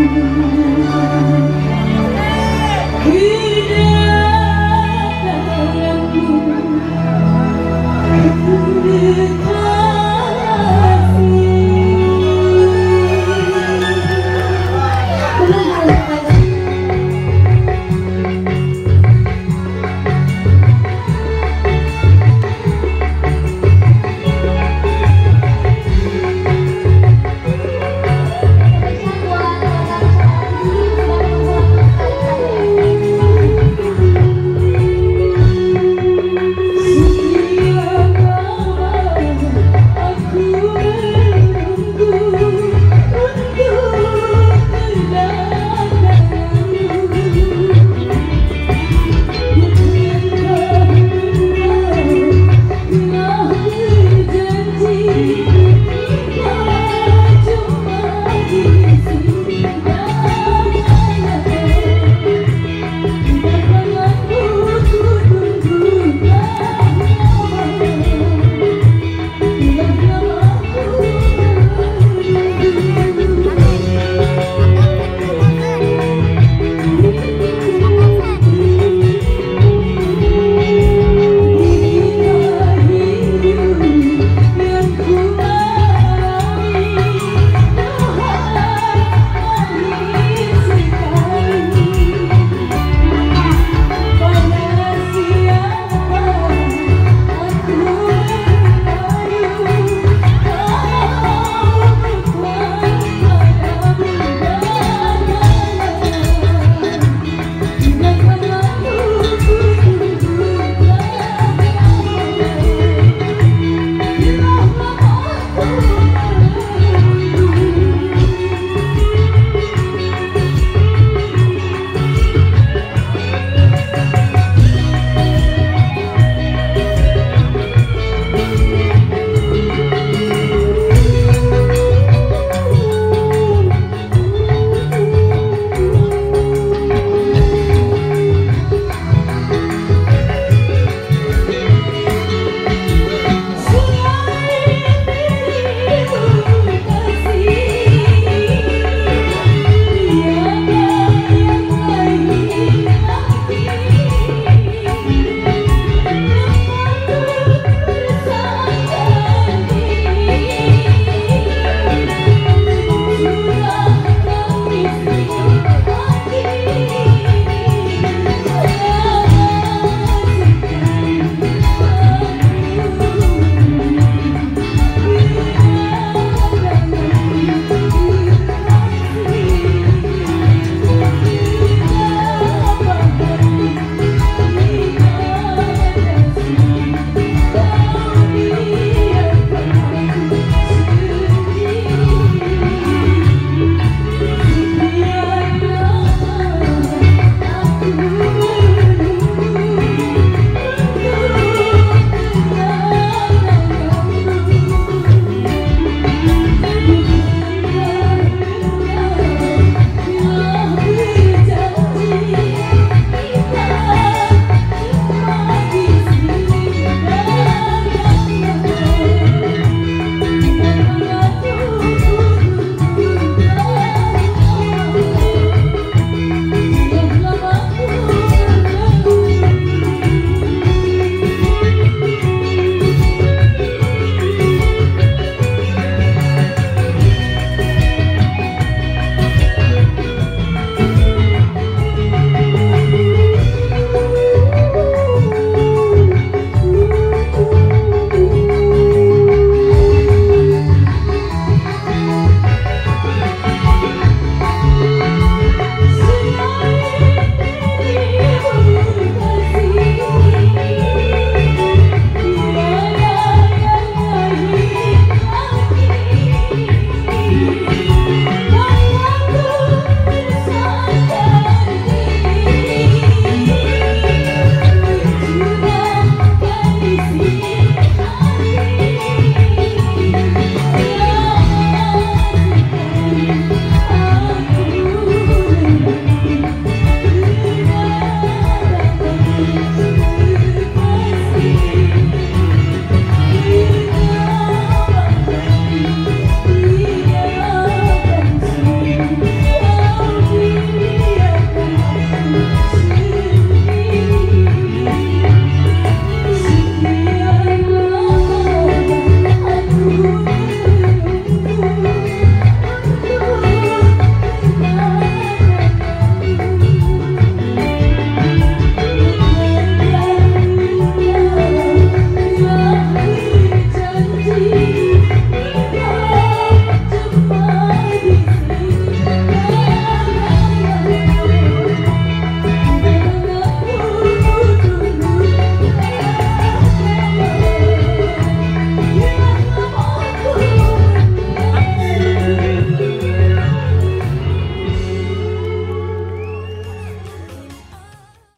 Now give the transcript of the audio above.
you.